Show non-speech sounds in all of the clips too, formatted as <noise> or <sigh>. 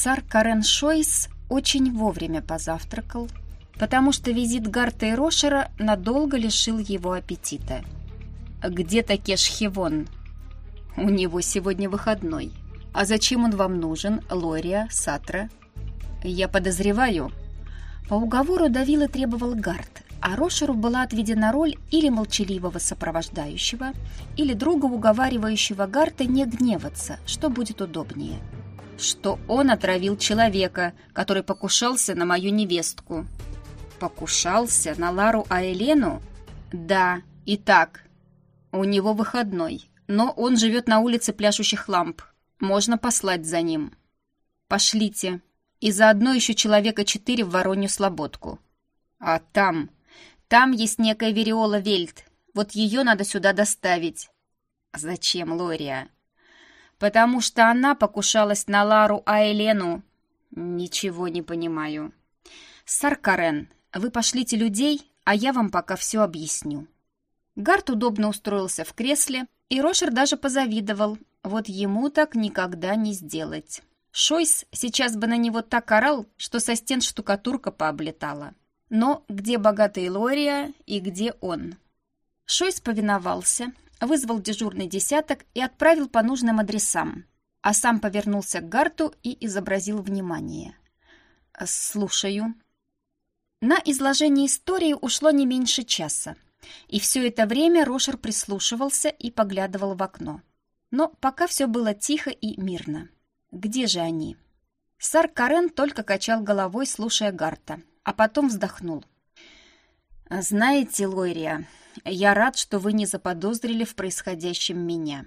Сар Карен Шойс очень вовремя позавтракал, потому что визит Гарта и Рошера надолго лишил его аппетита. «Где Такеш Хивон?» «У него сегодня выходной. А зачем он вам нужен, Лория, Сатра?» «Я подозреваю». По уговору давил и требовал Гарт, а Рошеру была отведена роль или молчаливого сопровождающего, или друга, уговаривающего Гарта не гневаться, что будет удобнее. Что он отравил человека, который покушался на мою невестку. Покушался на Лару Аэлену? Да, и так. У него выходной, но он живет на улице пляшущих ламп. Можно послать за ним. Пошлите. И заодно еще человека четыре в Воронью Слободку. А там... Там есть некая Вериола Вельт. Вот ее надо сюда доставить. Зачем, Лория? Потому что она покушалась на Лару Айлену. Ничего не понимаю. Саркарен, вы пошлите людей, а я вам пока все объясню. Гарт удобно устроился в кресле, и Рошер даже позавидовал. Вот ему так никогда не сделать. Шойс сейчас бы на него так орал, что со стен штукатурка пооблетала. Но где богатый Лория и где он? Шойс повиновался, вызвал дежурный десяток и отправил по нужным адресам, а сам повернулся к Гарту и изобразил внимание. «Слушаю». На изложение истории ушло не меньше часа, и все это время Рошер прислушивался и поглядывал в окно. Но пока все было тихо и мирно. Где же они? Сар Карен только качал головой, слушая Гарта, а потом вздохнул. «Знаете, Лойрия, я рад, что вы не заподозрили в происходящем меня.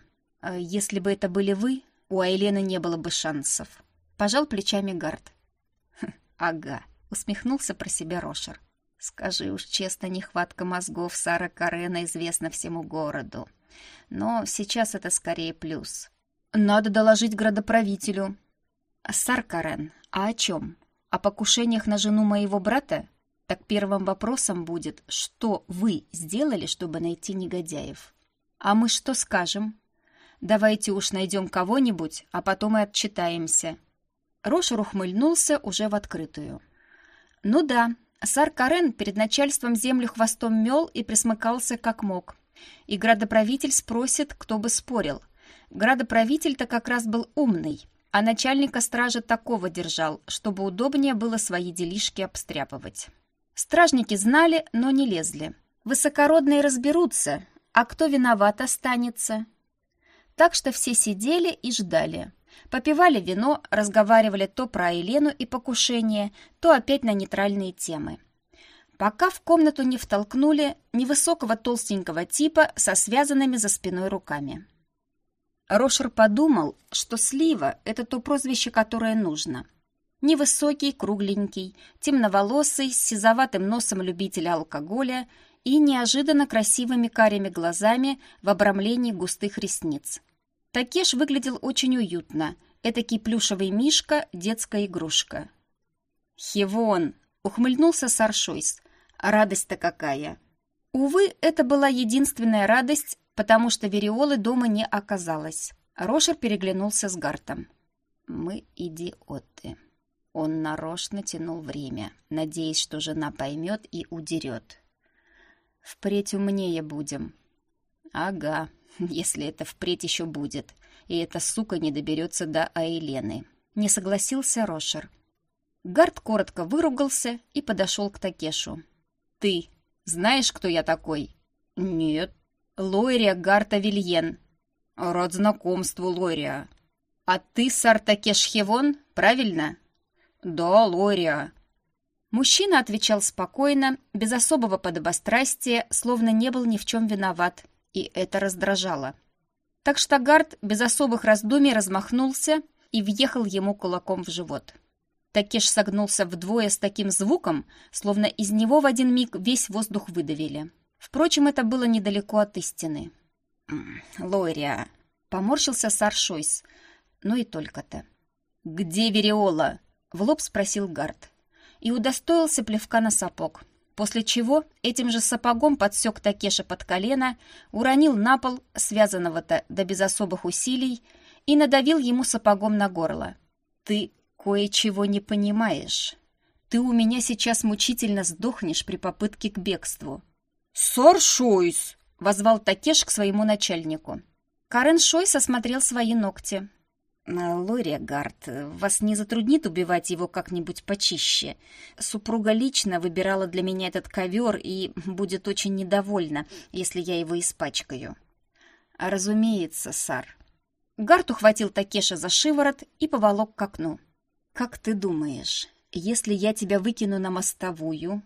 Если бы это были вы, у Айлены не было бы шансов». Пожал плечами Гарт. «Хм, «Ага», — усмехнулся про себя Рошер. «Скажи уж честно, нехватка мозгов Сара Карена известна всему городу. Но сейчас это скорее плюс». «Надо доложить градоправителю». «Сар Карен, а о чем?» о покушениях на жену моего брата, так первым вопросом будет, что вы сделали, чтобы найти негодяев. А мы что скажем? Давайте уж найдем кого-нибудь, а потом и отчитаемся. Рошер ухмыльнулся уже в открытую. Ну да, сар Карен перед начальством землю хвостом мел и присмыкался как мог. И градоправитель спросит, кто бы спорил. Градоправитель-то как раз был умный, а начальника стражи такого держал, чтобы удобнее было свои делишки обстряпывать. Стражники знали, но не лезли. Высокородные разберутся, а кто виноват останется. Так что все сидели и ждали. Попивали вино, разговаривали то про Елену и покушение, то опять на нейтральные темы. Пока в комнату не втолкнули невысокого толстенького типа со связанными за спиной руками. Рошер подумал, что Слива — это то прозвище, которое нужно. Невысокий, кругленький, темноволосый, с сизоватым носом любителя алкоголя и неожиданно красивыми карими глазами в обрамлении густых ресниц. Такеш выглядел очень уютно, этакий плюшевый мишка, детская игрушка. «Хивон!» — ухмыльнулся Саршойс. «Радость-то какая!» Увы, это была единственная радость, потому что Вериолы дома не оказалось. Рошер переглянулся с Гартом. «Мы идиоты». Он нарочно тянул время, надеясь, что жена поймет и удерет. «Впредь умнее будем». «Ага, <laughs> если это впредь еще будет, и эта сука не доберется до Айлены». Не согласился Рошер. Гард коротко выругался и подошел к Такешу. «Ты знаешь, кто я такой?» «Нет», Лойрия Гарта Вильен. Род знакомству, Лойрия. А ты Сартакеш Хевон, правильно? Да, Лойрия. Мужчина отвечал спокойно, без особого подобострастия, словно не был ни в чем виноват, и это раздражало. Так что Гард без особых раздумий размахнулся и въехал ему кулаком в живот. Такеш согнулся вдвое с таким звуком, словно из него в один миг весь воздух выдавили. Впрочем, это было недалеко от истины. «Лория!» — поморщился Сар Шойс. Ну и только-то. «Где Вериола?» — в лоб спросил Гард. И удостоился плевка на сапог. После чего этим же сапогом подсек Такеша под колено, уронил на пол, связанного-то да без особых усилий, и надавил ему сапогом на горло. «Ты кое-чего не понимаешь. Ты у меня сейчас мучительно сдохнешь при попытке к бегству». «Сар Шойс!» — возвал Такеш к своему начальнику. Карен Шойс осмотрел свои ногти. «Лория Гард, вас не затруднит убивать его как-нибудь почище? Супруга лично выбирала для меня этот ковер и будет очень недовольна, если я его испачкаю». «Разумеется, сар». Гард ухватил Такеша за шиворот и поволок к окну. «Как ты думаешь, если я тебя выкину на мостовую,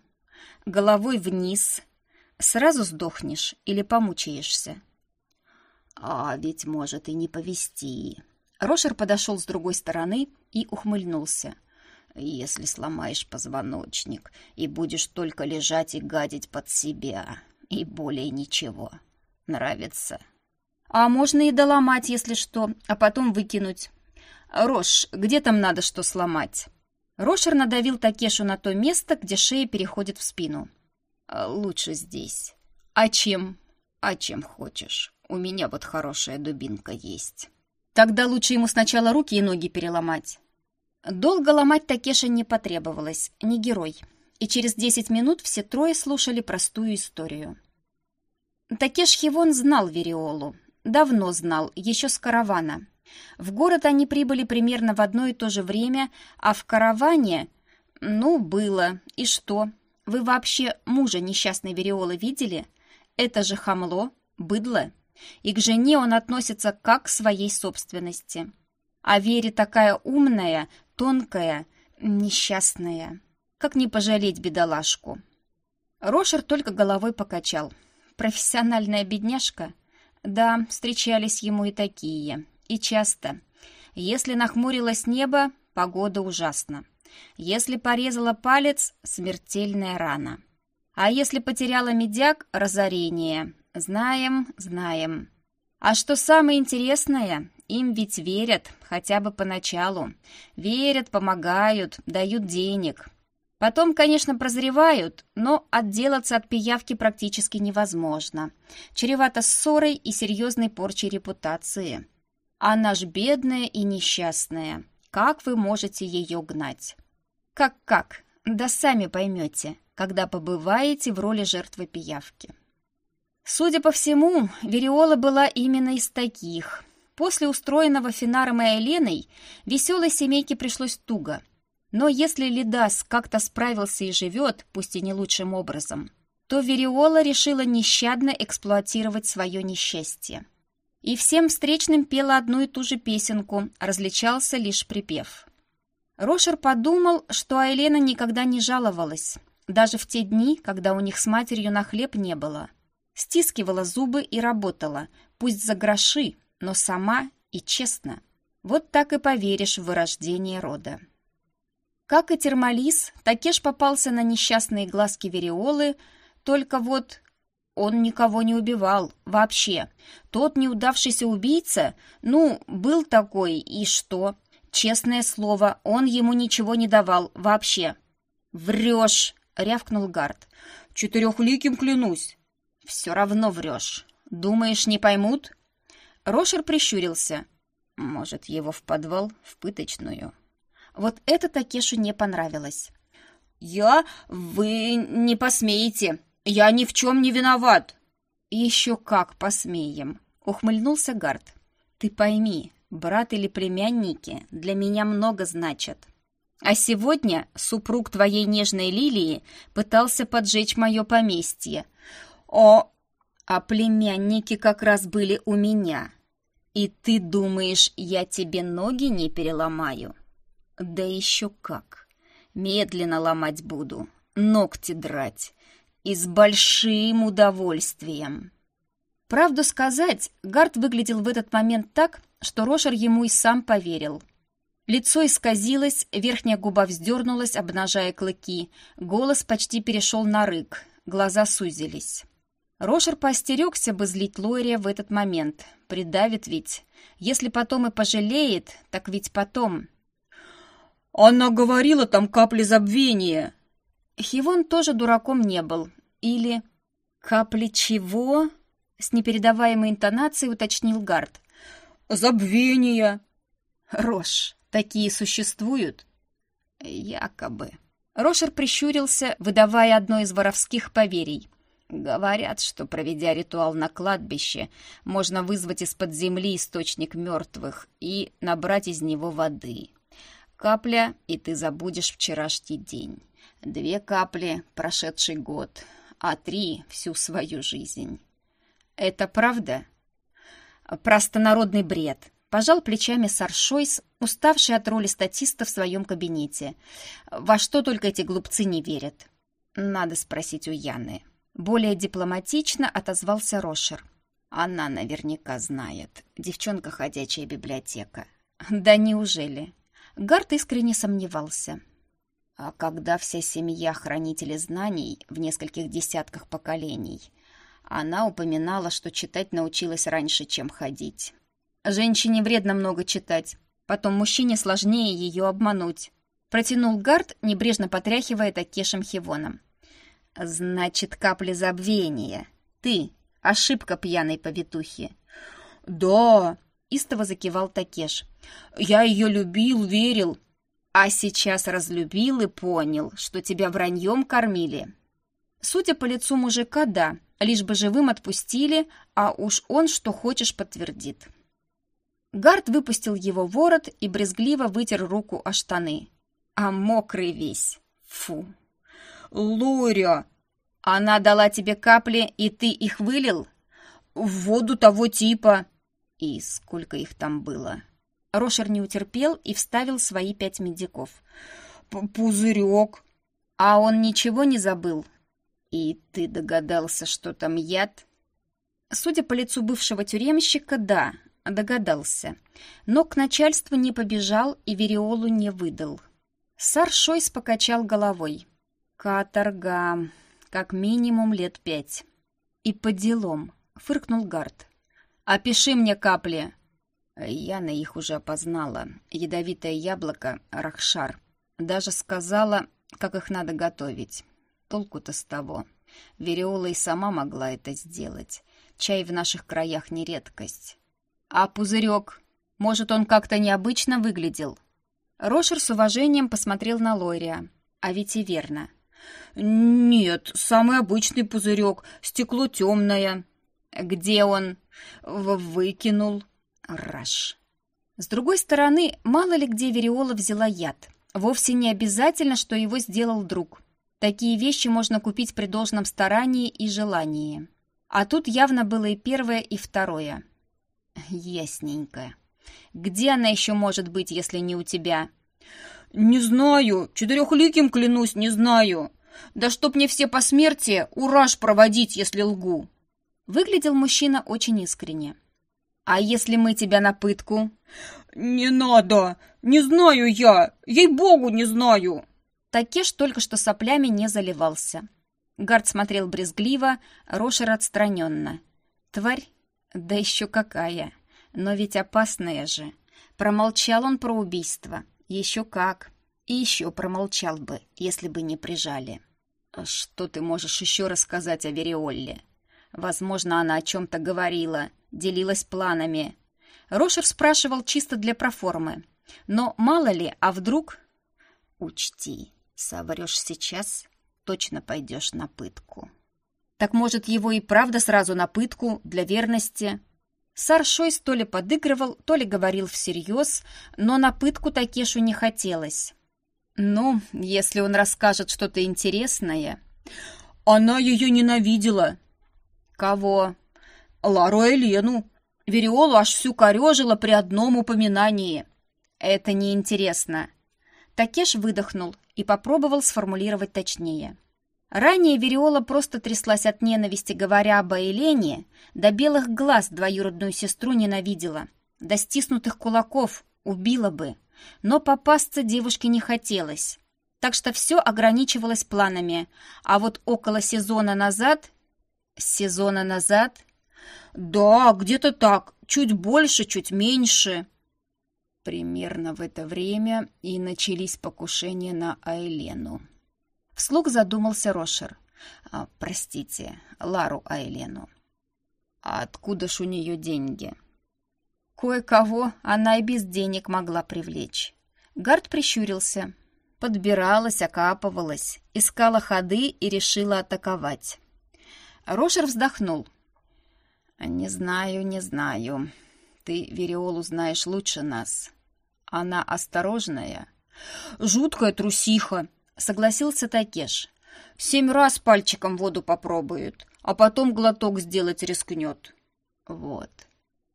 головой вниз, сразу сдохнешь или помучаешься?» «А ведь может и не повести». Рошер подошел с другой стороны и ухмыльнулся. «Если сломаешь позвоночник и будешь только лежать и гадить под себя, и более ничего. Нравится?» «А можно и доломать, если что, а потом выкинуть. Рош, где там надо что сломать?» Рошер надавил Такешу на то место, где шея переходит в спину. «А «Лучше здесь». «А чем?» «А чем хочешь. У меня вот хорошая дубинка есть». Тогда лучше ему сначала руки и ноги переломать. Долго ломать Такеша не потребовалось, не герой. И через десять минут все трое слушали простую историю. Такеш Хивон знал Вериолу. Давно знал, еще с каравана. В город они прибыли примерно в одно и то же время, а в караване... Ну, было. И что? Вы вообще мужа несчастной Вериолы видели? Это же хамло, быдло и к жене он относится как к своей собственности. А Вере такая умная, тонкая, несчастная. Как не пожалеть бедолашку? Рошер только головой покачал. Профессиональная бедняжка? Да, встречались ему и такие. И часто. Если нахмурилось небо, погода ужасна. Если порезала палец, смертельная рана. А если потеряла медяк, разорение. Знаем, знаем. А что самое интересное, им ведь верят, хотя бы поначалу. Верят, помогают, дают денег. Потом, конечно, прозревают, но отделаться от пиявки практически невозможно. Чревато ссорой и серьезной порчей репутации. Она ж бедная и несчастная. Как вы можете ее гнать? Как-как? Да сами поймете, когда побываете в роли жертвы пиявки. Судя по всему, Вериола была именно из таких. После устроенного Финаром и Айленой веселой семейке пришлось туго. Но если Лидас как-то справился и живет, пусть и не лучшим образом, то Вериола решила нещадно эксплуатировать свое несчастье. И всем встречным пела одну и ту же песенку, различался лишь припев. Рошер подумал, что Айлена никогда не жаловалась, даже в те дни, когда у них с матерью на хлеб не было – Стискивала зубы и работала, пусть за гроши, но сама и честно. Вот так и поверишь в вырождение рода. Как и Термалис, Такеш попался на несчастные глазки Вериолы, только вот он никого не убивал, вообще. Тот неудавшийся убийца, ну, был такой, и что? Честное слово, он ему ничего не давал, вообще. «Врешь!» — рявкнул Гард. «Четырехликим клянусь!» «Все равно врешь. Думаешь, не поймут?» Рошер прищурился. «Может, его в подвал, в пыточную?» Вот это Такешу не понравилось. «Я? Вы не посмеете! Я ни в чем не виноват!» «Еще как посмеем!» — ухмыльнулся Гард. «Ты пойми, брат или племянники для меня много значат. А сегодня супруг твоей нежной Лилии пытался поджечь мое поместье, о, а племянники как раз были у меня. И ты думаешь, я тебе ноги не переломаю? Да еще как. Медленно ломать буду, ногти драть. И с большим удовольствием. Правду сказать, Гард выглядел в этот момент так, что Рошер ему и сам поверил. Лицо исказилось, верхняя губа вздернулась, обнажая клыки. Голос почти перешел на рык, глаза сузились. Рошер поостерегся бы злить Лойрия в этот момент. Придавит ведь. Если потом и пожалеет, так ведь потом. «Она говорила там капли забвения!» Хивон тоже дураком не был. Или... «Капли чего?» С непередаваемой интонацией уточнил Гард. «Забвения!» «Рош, Такие существуют? Якобы. Рошер прищурился, выдавая одно из воровских поверий. Говорят, что, проведя ритуал на кладбище, можно вызвать из-под земли источник мертвых и набрать из него воды. Капля, и ты забудешь вчерашний день. Две капли — прошедший год, а три — всю свою жизнь. Это правда? Простонародный бред. Пожал плечами Саршойс, уставший от роли статиста в своем кабинете. Во что только эти глупцы не верят. Надо спросить у Яны. Более дипломатично отозвался Рошер. Она наверняка знает. Девчонка ходячая библиотека. Да неужели? Гарт искренне сомневался. А когда вся семья хранители знаний в нескольких десятках поколений, она упоминала, что читать научилась раньше, чем ходить. Женщине вредно много читать, потом мужчине сложнее ее обмануть. Протянул Гард, небрежно потряхивая Такешем Хивоном. «Значит, капли забвения. Ты — ошибка пьяной повитухи». «Да!» — истово закивал Такеш. «Я ее любил, верил, а сейчас разлюбил и понял, что тебя враньем кормили. Судя по лицу мужика, да, лишь бы живым отпустили, а уж он что хочешь подтвердит. Гард выпустил его ворот и брезгливо вытер руку о штаны. А мокрый весь. Фу. «Лоря!» «Она дала тебе капли, и ты их вылил?» «В воду того типа». «И сколько их там было?» Рошер не утерпел и вставил свои пять медиков. «Пузырек!» «А он ничего не забыл?» «И ты догадался, что там яд?» Судя по лицу бывшего тюремщика, да, догадался. Но к начальству не побежал и Вериолу не выдал. Сар Шойс покачал головой. «Каторга. Как минимум лет пять». «И по делам», — фыркнул Гард. «Опиши мне капли», Яна их уже опознала. Ядовитое яблоко — рахшар. Даже сказала, как их надо готовить. Толку-то с того. Вериола и сама могла это сделать. Чай в наших краях не редкость. А пузырек? Может, он как-то необычно выглядел? Рошер с уважением посмотрел на Лойрия. А ведь и верно. «Нет, самый обычный пузырек, стекло темное». «Где он?» «Выкинул». Раш. С другой стороны, мало ли где Вериола взяла яд. Вовсе не обязательно, что его сделал друг. Такие вещи можно купить при должном старании и желании. А тут явно было и первое, и второе. Ясненько. Где она еще может быть, если не у тебя? Не знаю. Четырехликим клянусь, не знаю. Да чтоб мне все по смерти ураж проводить, если лгу. Выглядел мужчина очень искренне. «А если мы тебя на пытку?» «Не надо! Не знаю я! Ей-богу, не знаю!» Такеш только что соплями не заливался. Гард смотрел брезгливо, Рошер отстраненно. «Тварь? Да еще какая! Но ведь опасная же!» Промолчал он про убийство. Еще как. И еще промолчал бы, если бы не прижали. «Что ты можешь еще рассказать о Вериолле?» Возможно, она о чем-то говорила, делилась планами. Рошер спрашивал чисто для проформы. Но мало ли, а вдруг... Учти, соврешь сейчас, точно пойдешь на пытку. Так может, его и правда сразу на пытку, для верности? Сар Шойс то ли подыгрывал, то ли говорил всерьез, но на пытку Такешу не хотелось. Ну, если он расскажет что-то интересное... Она ее ненавидела, «Кого?» «Лару Элену. Вериолу аж всю корежила при одном упоминании». «Это неинтересно». Такеш выдохнул и попробовал сформулировать точнее. Ранее Вериола просто тряслась от ненависти, говоря об Элене, до белых глаз двоюродную сестру ненавидела, до стиснутых кулаков убила бы. Но попасться девушке не хотелось. Так что все ограничивалось планами, а вот около сезона назад сезона назад? Да, где-то так. Чуть больше, чуть меньше. Примерно в это время и начались покушения на Айлену. Вслух задумался Рошер. А, простите, Лару Айлену. А откуда ж у нее деньги? Кое-кого она и без денег могла привлечь. Гард прищурился. Подбиралась, окапывалась, искала ходы и решила атаковать. Рошер вздохнул. «Не знаю, не знаю. Ты Вериолу знаешь лучше нас. Она осторожная». «Жуткая трусиха», — согласился Такеш. «Семь раз пальчиком воду попробует, а потом глоток сделать рискнет». «Вот.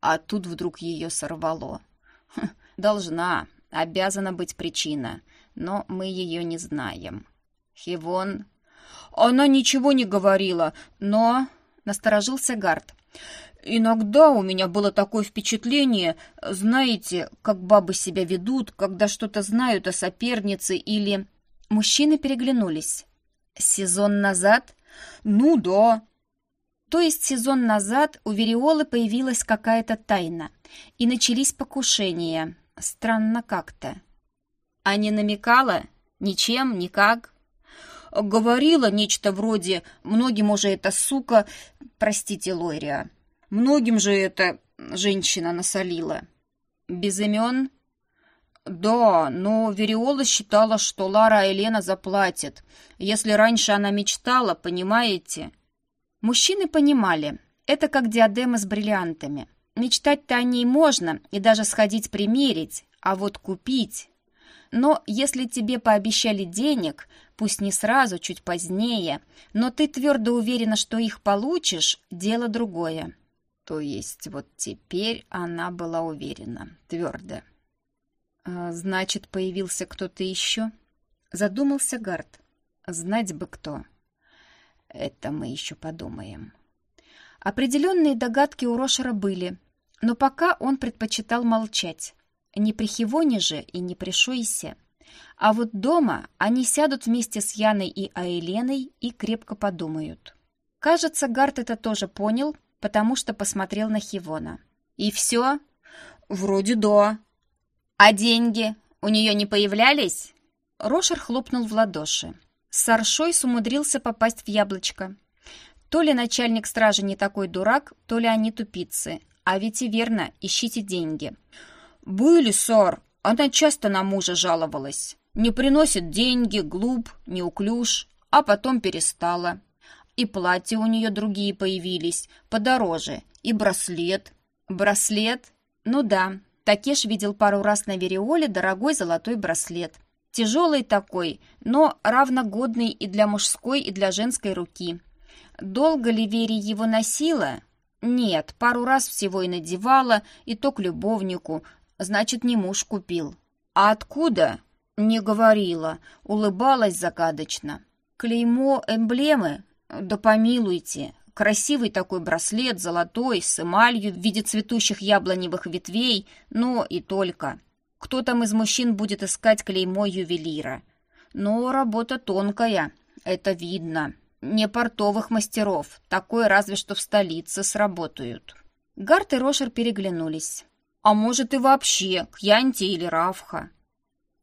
А тут вдруг ее сорвало. Хм, должна, обязана быть причина, но мы ее не знаем. Хивон... Она ничего не говорила, но... Насторожился Гард. Иногда у меня было такое впечатление, знаете, как бабы себя ведут, когда что-то знают о сопернице или... Мужчины переглянулись. Сезон назад? Ну да. То есть сезон назад у Вериолы появилась какая-то тайна, и начались покушения. Странно как-то. А не намекала? Ничем, никак? Говорила нечто вроде «многим уже эта сука...» Простите, Лойрия. Многим же эта женщина насолила. Без имен? Да, но Вериола считала, что Лара Елена заплатит. Если раньше она мечтала, понимаете? Мужчины понимали. Это как диадема с бриллиантами. Мечтать-то о ней можно и даже сходить примерить, а вот купить... Но если тебе пообещали денег, пусть не сразу, чуть позднее, но ты твердо уверена, что их получишь, дело другое. То есть вот теперь она была уверена, твердо. А, «Значит, появился кто-то еще?» Задумался Гард. «Знать бы кто». «Это мы еще подумаем». Определенные догадки у Рошера были, но пока он предпочитал молчать. Не при Хивоне же и не при Шуисе. А вот дома они сядут вместе с Яной и Айленой и крепко подумают. Кажется, Гарт это тоже понял, потому что посмотрел на Хивона. «И все?» «Вроде да», «А деньги у нее не появлялись?» Рошер хлопнул в ладоши. Саршой сумудрился попасть в яблочко. То ли начальник стражи не такой дурак, то ли они тупицы. А ведь и верно, ищите деньги. «Были, сар. Она часто на мужа жаловалась. Не приносит деньги, глуп, неуклюж, а потом перестала. И платья у нее другие появились, подороже, и браслет». «Браслет? Ну да, Такеш видел пару раз на Вериоле дорогой золотой браслет. Тяжелый такой, но равногодный и для мужской, и для женской руки. Долго ли Вери его носила? Нет, пару раз всего и надевала, и то к любовнику. Значит, не муж купил. А откуда? Не говорила, улыбалась загадочно. Клеймо эмблемы? Да помилуйте, Красивый такой браслет, золотой, с эмалью в виде цветущих яблоневых ветвей, но и только. Кто там из мужчин будет искать клеймо ювелира? Но работа тонкая, это видно. Не портовых мастеров, такое разве что в столице сработают. Гарт и Рошер переглянулись. А может и вообще, к Янте или Равха.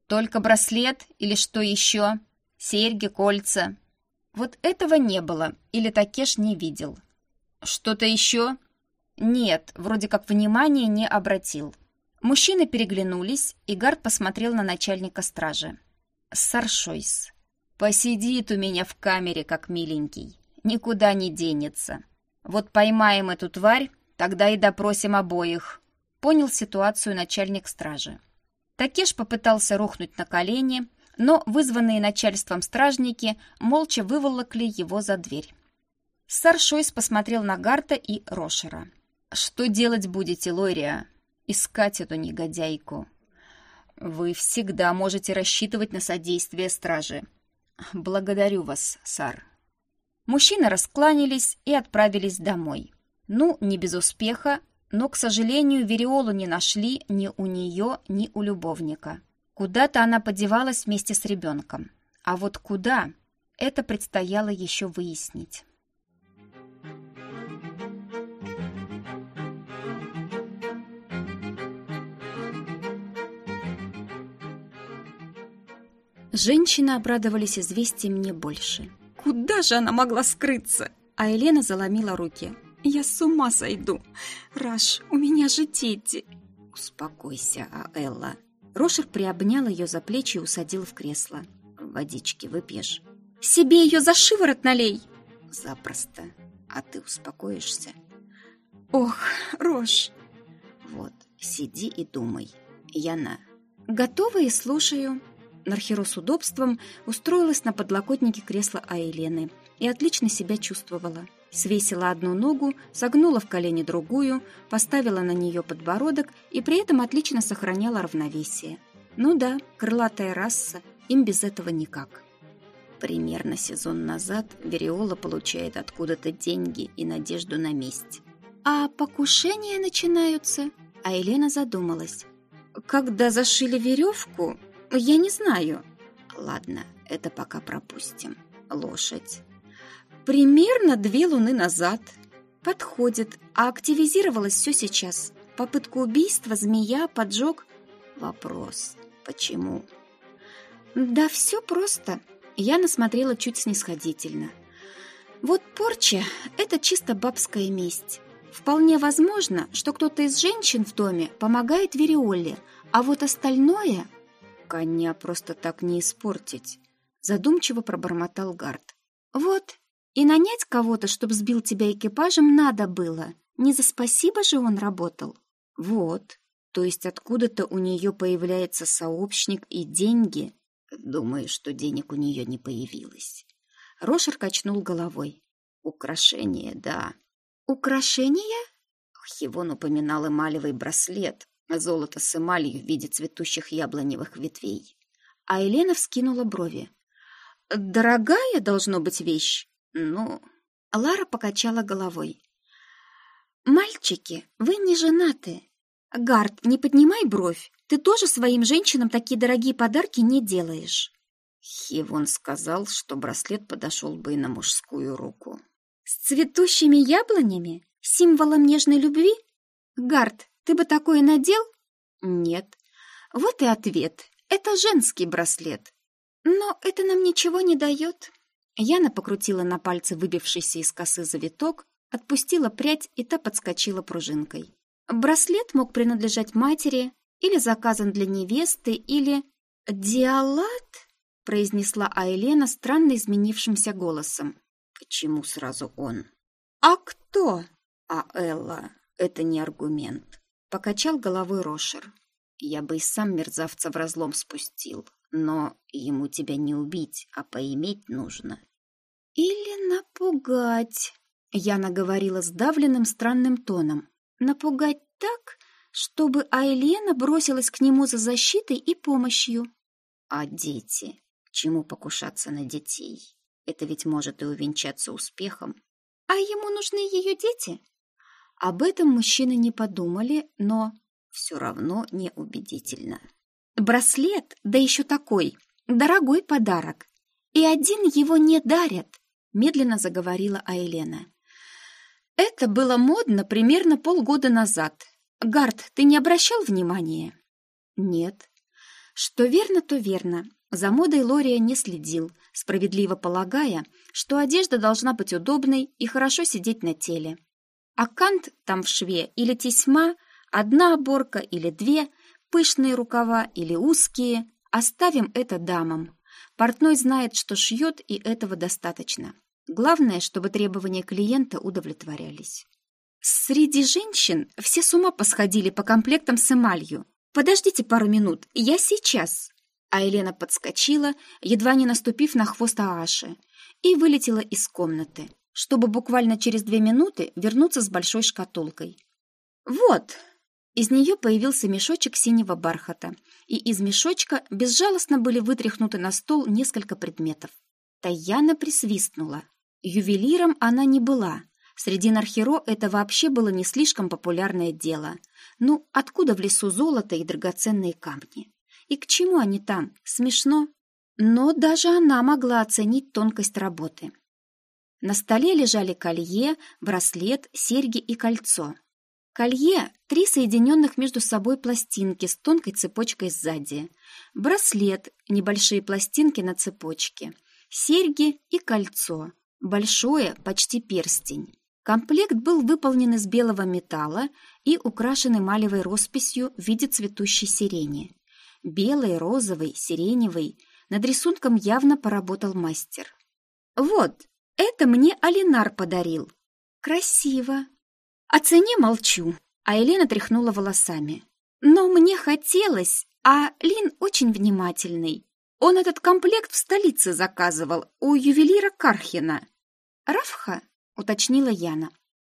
Только браслет или что еще? Серьги, кольца, вот этого не было, или Такеш не видел. Что-то еще? Нет, вроде как внимания не обратил. Мужчины переглянулись, и Гард посмотрел на начальника стражи. Саршойс. Посидит у меня в камере, как миленький. Никуда не денется. Вот поймаем эту тварь, тогда и допросим обоих. Понял ситуацию начальник стражи. Такеш попытался рухнуть на колени, но вызванные начальством стражники молча выволокли его за дверь. Саршойс посмотрел на Гарта и Рошера. «Что делать будете, Лория? Искать эту негодяйку. Вы всегда можете рассчитывать на содействие стражи. Благодарю вас, Сар». Мужчины раскланялись и отправились домой. Ну, не без успеха, но, к сожалению, Вериолу не нашли ни у нее, ни у любовника. Куда-то она подевалась вместе с ребенком. А вот куда, это предстояло еще выяснить. Женщины обрадовались известием не больше. «Куда же она могла скрыться?» А Елена заломила руки. «Я с ума сойду! Раш, у меня же дети!» «Успокойся, Элла», Рошер приобнял ее за плечи и усадил в кресло. «Водички выпьешь?» «Себе ее за шиворот налей!» «Запросто. А ты успокоишься?» «Ох, Рош!» «Вот, сиди и думай. Яна». «Готова и слушаю». Нархеро с удобством устроилась на подлокотнике кресла Айлены и отлично себя чувствовала. Свесила одну ногу, согнула в колени другую, поставила на нее подбородок и при этом отлично сохраняла равновесие. Ну да, крылатая раса, им без этого никак. Примерно сезон назад Вериола получает откуда-то деньги и надежду на месть. А покушения начинаются? А Елена задумалась. Когда зашили веревку, я не знаю. Ладно, это пока пропустим. Лошадь. Примерно две луны назад. Подходит, а активизировалось все сейчас. Попытка убийства, змея, поджог. Вопрос, почему? Да все просто. Я насмотрела чуть снисходительно. Вот порча – это чисто бабская месть. Вполне возможно, что кто-то из женщин в доме помогает Вериолле, а вот остальное... Коня просто так не испортить, задумчиво пробормотал Гард. Вот, и нанять кого-то, чтобы сбил тебя экипажем, надо было. Не за спасибо же он работал. Вот, то есть откуда-то у нее появляется сообщник и деньги. Думаю, что денег у нее не появилось. Рошер качнул головой. Украшение, да. Украшения? Хивон упоминал эмалевый браслет, золото с эмалью в виде цветущих яблоневых ветвей. А Елена вскинула брови. «Дорогая должно быть вещь?» «Ну...» Лара покачала головой. «Мальчики, вы не женаты. Гард, не поднимай бровь. Ты тоже своим женщинам такие дорогие подарки не делаешь». Хивон сказал, что браслет подошел бы и на мужскую руку. С цветущими яблонями? Символом нежной любви? Гард, ты бы такое надел? Нет. Вот и ответ. Это женский браслет. Но это нам ничего не дает. Яна покрутила на пальце выбившийся из косы завиток, отпустила прядь, и та подскочила пружинкой. Браслет мог принадлежать матери, или заказан для невесты, или... «Диалат?» — произнесла Айлена странно изменившимся голосом. Почему сразу он? А кто? А Элла. Это не аргумент. Покачал головой Рошер. Я бы и сам мерзавца в разлом спустил, но ему тебя не убить, а поиметь нужно. Или напугать. Яна говорила сдавленным странным тоном. Напугать так, чтобы Айлена бросилась к нему за защитой и помощью. А дети? Чему покушаться на детей? Это ведь может и увенчаться успехом. А ему нужны ее дети? Об этом мужчины не подумали, но все равно неубедительно. Браслет, да еще такой, дорогой подарок. И один его не дарят, медленно заговорила Айлена. Это было модно примерно полгода назад. Гард, ты не обращал внимания? Нет. Что верно, то верно. За модой Лория не следил, справедливо полагая, что одежда должна быть удобной и хорошо сидеть на теле. А кант там в шве или тесьма, одна оборка или две, пышные рукава или узкие, оставим это дамам. Портной знает, что шьет, и этого достаточно. Главное, чтобы требования клиента удовлетворялись. Среди женщин все с ума посходили по комплектам с эмалью. Подождите пару минут, я сейчас. А Елена подскочила, едва не наступив на хвост Ааши, и вылетела из комнаты, чтобы буквально через две минуты вернуться с большой шкатулкой. «Вот!» Из нее появился мешочек синего бархата, и из мешочка безжалостно были вытряхнуты на стол несколько предметов. Таяна присвистнула. Ювелиром она не была. Среди нархеро это вообще было не слишком популярное дело. Ну, откуда в лесу золото и драгоценные камни? И к чему они там? Смешно. Но даже она могла оценить тонкость работы. На столе лежали колье, браслет, серьги и кольцо. Колье – три соединенных между собой пластинки с тонкой цепочкой сзади. Браслет – небольшие пластинки на цепочке. Серьги и кольцо. Большое, почти перстень. Комплект был выполнен из белого металла и украшен эмалевой росписью в виде цветущей сирени. Белый, розовый, сиреневый. Над рисунком явно поработал мастер. «Вот, это мне Алинар подарил. Красиво. О цене молчу». А Елена тряхнула волосами. «Но мне хотелось, а Лин очень внимательный. Он этот комплект в столице заказывал у ювелира Кархина». «Рафха?» — уточнила Яна.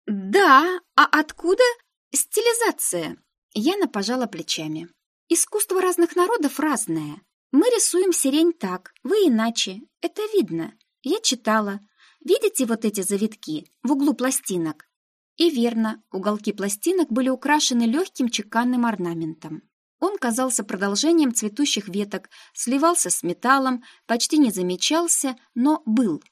«Да, а откуда стилизация?» Яна пожала плечами. «Искусство разных народов разное. Мы рисуем сирень так, вы иначе. Это видно. Я читала. Видите вот эти завитки в углу пластинок? И верно, уголки пластинок были украшены легким чеканным орнаментом. Он казался продолжением цветущих веток, сливался с металлом, почти не замечался, но был.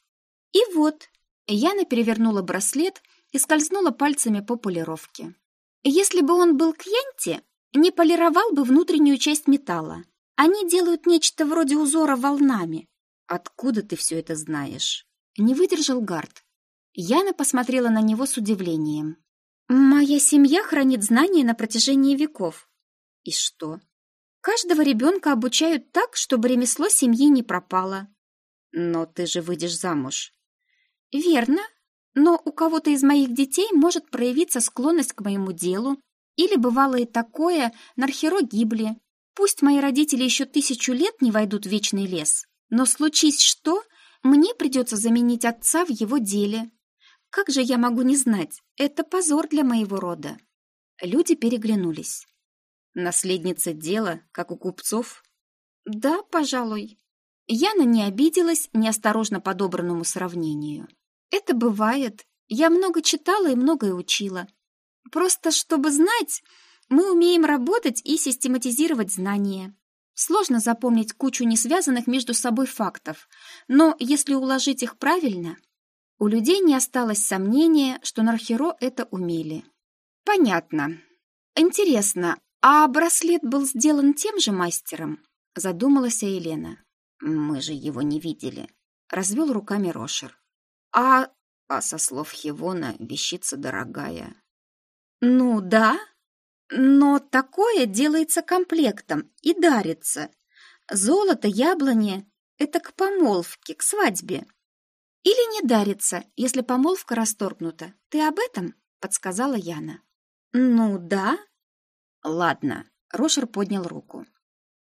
И вот, Яна перевернула браслет и скользнула пальцами по полировке. Если бы он был кьянти, не полировал бы внутреннюю часть металла. Они делают нечто вроде узора волнами. Откуда ты все это знаешь? Не выдержал Гард. Яна посмотрела на него с удивлением. Моя семья хранит знания на протяжении веков. И что? Каждого ребенка обучают так, чтобы ремесло семьи не пропало. Но ты же выйдешь замуж. Верно, но у кого-то из моих детей может проявиться склонность к моему делу, или бывало и такое, Нархеро гибли. Пусть мои родители еще тысячу лет не войдут в вечный лес, но случись что, мне придется заменить отца в его деле. Как же я могу не знать? Это позор для моего рода. Люди переглянулись. Наследница дела, как у купцов? Да, пожалуй. Яна не обиделась неосторожно подобранному сравнению. Это бывает. Я много читала и многое учила. Просто чтобы знать, мы умеем работать и систематизировать знания. Сложно запомнить кучу несвязанных между собой фактов, но если уложить их правильно, у людей не осталось сомнения, что Нархеро это умели. Понятно. Интересно, а браслет был сделан тем же мастером? Задумалась Елена. Мы же его не видели. Развел руками Рошер. А, а со слов Хивона, вещица дорогая. Ну да, но такое делается комплектом и дарится. Золото, яблони — это к помолвке, к свадьбе. Или не дарится, если помолвка расторгнута. Ты об этом? Подсказала Яна. Ну да. Ладно, Рошер поднял руку.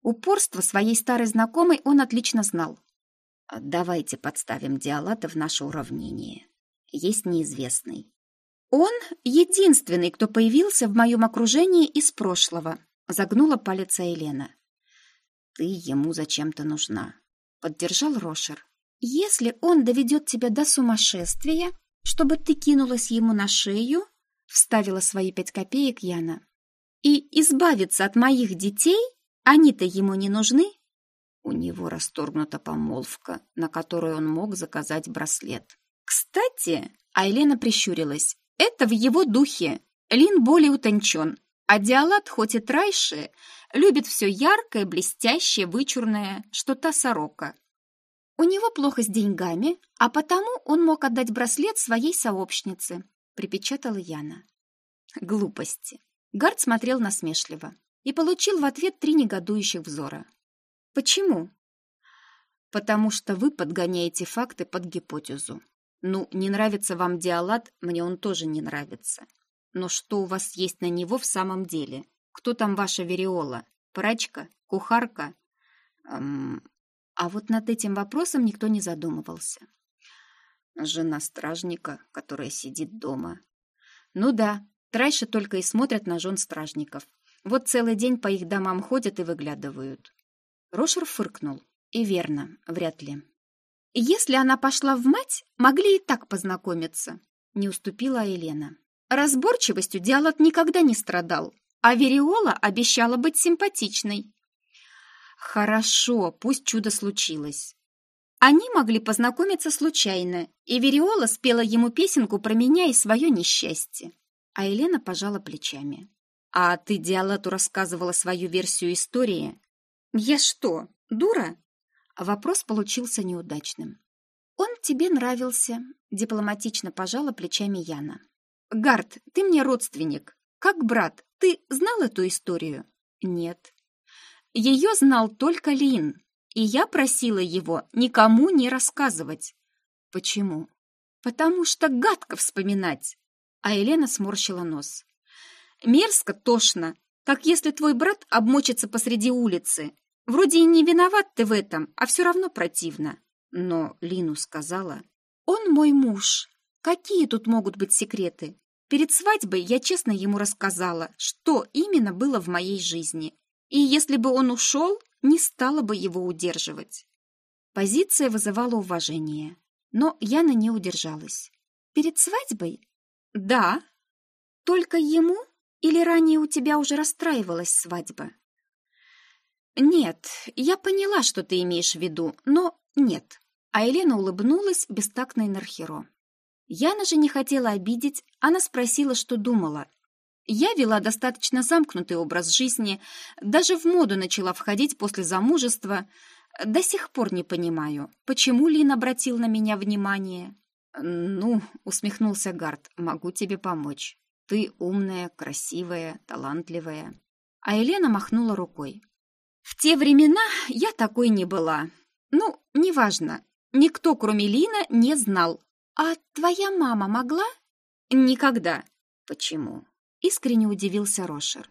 Упорство своей старой знакомой он отлично знал. Давайте подставим Диалата в наше уравнение. Есть неизвестный. Он единственный, кто появился в моем окружении из прошлого, загнула палец Елена. Ты ему зачем-то нужна, поддержал Рошер. Если он доведет тебя до сумасшествия, чтобы ты кинулась ему на шею, вставила свои пять копеек Яна, и избавиться от моих детей, они-то ему не нужны, у него расторгнута помолвка, на которую он мог заказать браслет. Кстати, Айлена прищурилась. Это в его духе. Лин более утончен, а Диалат, хоть и трайши, любит все яркое, блестящее, вычурное, что та сорока. У него плохо с деньгами, а потому он мог отдать браслет своей сообщнице, припечатала Яна. Глупости. Гард смотрел насмешливо и получил в ответ три негодующих взора. Почему? Потому что вы подгоняете факты под гипотезу. Ну, не нравится вам диалат, мне он тоже не нравится. Но что у вас есть на него в самом деле? Кто там ваша Вериола? Прачка? Кухарка? Эм, а вот над этим вопросом никто не задумывался. Жена стражника, которая сидит дома. Ну да, трайши только и смотрят на жен стражников. Вот целый день по их домам ходят и выглядывают. Рошер фыркнул. И верно, вряд ли. Если она пошла в мать, могли и так познакомиться, не уступила Елена. Разборчивостью Диалат никогда не страдал, а Вериола обещала быть симпатичной. Хорошо, пусть чудо случилось. Они могли познакомиться случайно, и Вериола спела ему песенку про меня и свое несчастье. А Елена пожала плечами. «А ты Диалату рассказывала свою версию истории?» «Я что, дура?» Вопрос получился неудачным. «Он тебе нравился», — дипломатично пожала плечами Яна. «Гард, ты мне родственник. Как брат, ты знал эту историю?» «Нет». Ее знал только Лин, и я просила его никому не рассказывать. Почему? Потому что гадко вспоминать. А Елена сморщила нос. Мерзко, тошно, как если твой брат обмочится посреди улицы. Вроде и не виноват ты в этом, а все равно противно. Но Лину сказала, он мой муж. Какие тут могут быть секреты? Перед свадьбой я честно ему рассказала, что именно было в моей жизни. И если бы он ушел, не стала бы его удерживать. Позиция вызывала уважение, но Яна не удержалась. Перед свадьбой? Да. Только ему или ранее у тебя уже расстраивалась свадьба? Нет, я поняла, что ты имеешь в виду, но нет. А Елена улыбнулась бестактной Нархеро. Яна же не хотела обидеть, она спросила, что думала. Я вела достаточно замкнутый образ жизни, даже в моду начала входить после замужества. До сих пор не понимаю, почему Лин обратил на меня внимание. «Ну», — усмехнулся Гард, — «могу тебе помочь. Ты умная, красивая, талантливая». А Елена махнула рукой. «В те времена я такой не была. Ну, неважно. Никто, кроме Лина, не знал. А твоя мама могла?» «Никогда». «Почему?» — искренне удивился Рошер.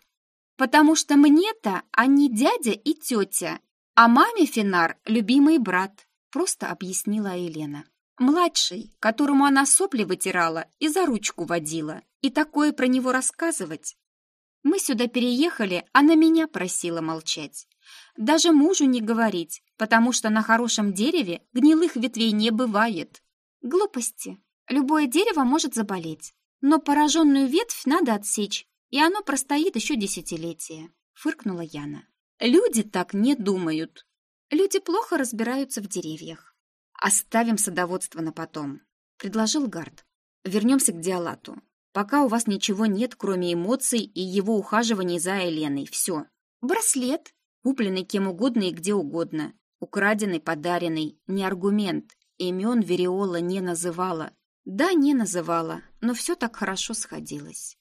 «Потому что мне-то они дядя и тетя, а маме Финар — любимый брат», — просто объяснила Елена. Младший, которому она сопли вытирала и за ручку водила. И такое про него рассказывать. Мы сюда переехали, она меня просила молчать. Даже мужу не говорить, потому что на хорошем дереве гнилых ветвей не бывает. Глупости. Любое дерево может заболеть. Но пораженную ветвь надо отсечь, и оно простоит еще десятилетия. Фыркнула Яна. Люди так не думают. Люди плохо разбираются в деревьях. «Оставим садоводство на потом», — предложил Гард. «Вернемся к Диалату. Пока у вас ничего нет, кроме эмоций и его ухаживаний за Еленой. Все. Браслет, купленный кем угодно и где угодно. Украденный, подаренный. Не аргумент. Имен Вериола не называла. Да, не называла, но все так хорошо сходилось.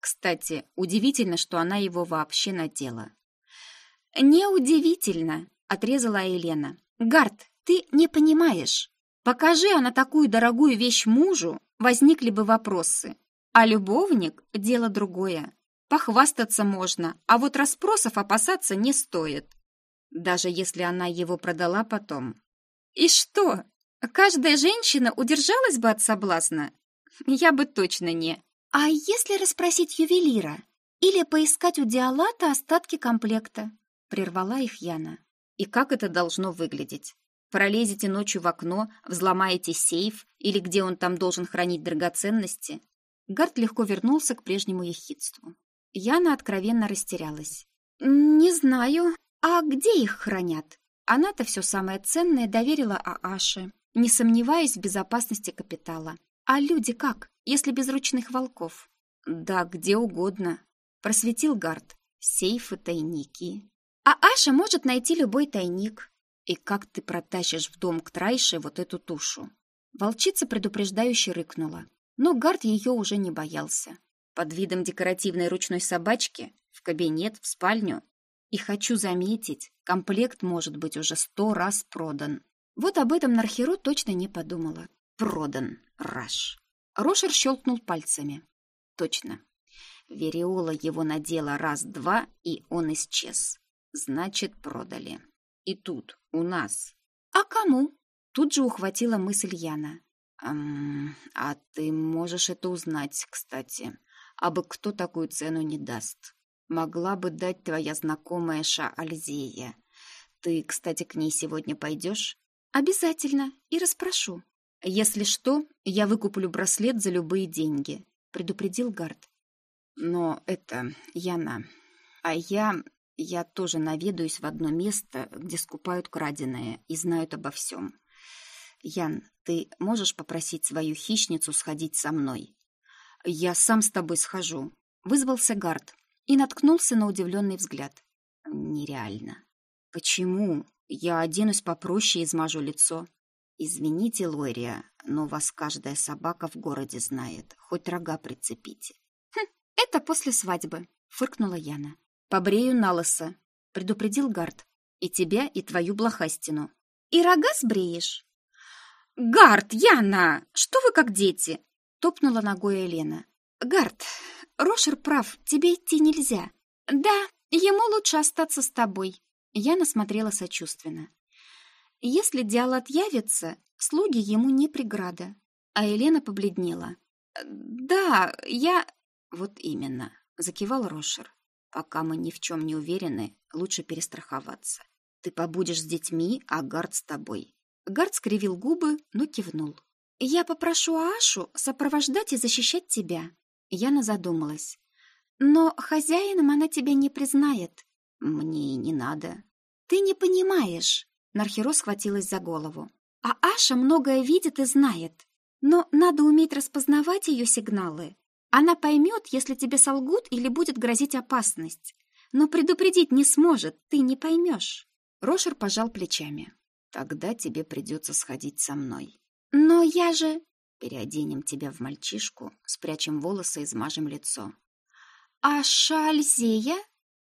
Кстати, удивительно, что она его вообще надела. «Неудивительно», — отрезала Елена. «Гард, ты не понимаешь. Покажи она такую дорогую вещь мужу, возникли бы вопросы. А любовник — дело другое. Похвастаться можно, а вот расспросов опасаться не стоит. Даже если она его продала потом. И что? Каждая женщина удержалась бы от соблазна? Я бы точно не. А если расспросить ювелира? Или поискать у Диалата остатки комплекта? Прервала их Яна. И как это должно выглядеть? Пролезете ночью в окно, взломаете сейф или где он там должен хранить драгоценности. Гард легко вернулся к прежнему ехидству. Яна откровенно растерялась. «Не знаю. А где их хранят?» Она-то все самое ценное доверила Ааше, не сомневаясь в безопасности капитала. А люди как, если без ручных волков? Да, где угодно. Просветил Гард. Сейфы, тайники. А Аша может найти любой тайник. «И как ты протащишь в дом к Трайше вот эту тушу?» Волчица предупреждающе рыкнула, но Гард ее уже не боялся. Под видом декоративной ручной собачки в кабинет, в спальню. И хочу заметить, комплект может быть уже сто раз продан. Вот об этом Нархеру точно не подумала. Продан. Раш. Рошер щелкнул пальцами. Точно. Вериола его надела раз-два, и он исчез. Значит, продали. И тут, у нас. А кому? Тут же ухватила мысль Яна. А ты можешь это узнать, кстати. А бы кто такую цену не даст. Могла бы дать твоя знакомая Ша Альзея. Ты, кстати, к ней сегодня пойдешь? Обязательно. И расспрошу. Если что, я выкуплю браслет за любые деньги, предупредил Гард. Но это, Яна, а я я тоже наведаюсь в одно место, где скупают краденое и знают обо всем. Ян, ты можешь попросить свою хищницу сходить со мной? Я сам с тобой схожу. Вызвался Гард и наткнулся на удивленный взгляд. Нереально. Почему? Я оденусь попроще и измажу лицо. Извините, Лория, но вас каждая собака в городе знает. Хоть рога прицепите. Хм, это после свадьбы, фыркнула Яна. Побрею на лысо. предупредил Гард. «И тебя, и твою блохастину». «И рога сбреешь?» «Гард, Яна! Что вы как дети?» Топнула ногой Елена. «Гард, Рошер прав, тебе идти нельзя. Да, ему лучше остаться с тобой». Яна смотрела сочувственно. «Если Диалат явится, слуги ему не преграда». А Елена побледнела. «Да, я...» «Вот именно», — закивал Рошер. «Пока мы ни в чем не уверены, лучше перестраховаться. Ты побудешь с детьми, а Гард с тобой. Гард скривил губы, но кивнул. «Я попрошу Ашу сопровождать и защищать тебя». Яна задумалась. «Но хозяином она тебя не признает». «Мне и не надо». «Ты не понимаешь». Нархеро схватилась за голову. «А Аша многое видит и знает. Но надо уметь распознавать ее сигналы. Она поймет, если тебе солгут или будет грозить опасность. Но предупредить не сможет, ты не поймешь». Рошер пожал плечами. Тогда тебе придется сходить со мной. Но я же... Переоденем тебя в мальчишку, спрячем волосы и смажем лицо. А Шальзея?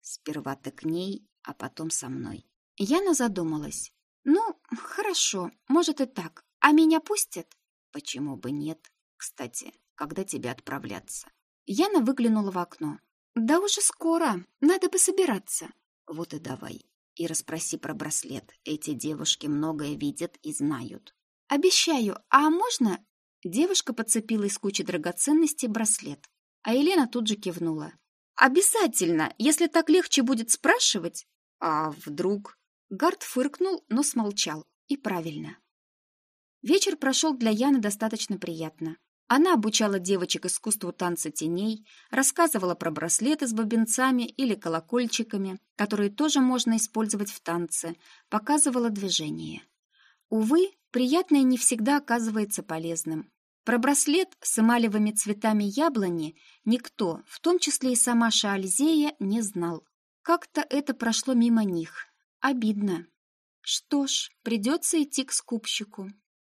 Сперва ты к ней, а потом со мной. Яна задумалась. Ну, хорошо, может и так. А меня пустят? Почему бы нет? Кстати, когда тебе отправляться? Яна выглянула в окно. Да уже скоро, надо бы собираться. Вот и давай и расспроси про браслет. Эти девушки многое видят и знают. Обещаю, а можно? Девушка подцепила из кучи драгоценностей браслет, а Елена тут же кивнула. Обязательно, если так легче будет спрашивать. А вдруг? Гард фыркнул, но смолчал. И правильно. Вечер прошел для Яны достаточно приятно. Она обучала девочек искусству танца теней, рассказывала про браслеты с бубенцами или колокольчиками, которые тоже можно использовать в танце, показывала движение. Увы, приятное не всегда оказывается полезным. Про браслет с эмалевыми цветами яблони никто, в том числе и сама Шаальзея, не знал. Как-то это прошло мимо них. Обидно. Что ж, придется идти к скупщику.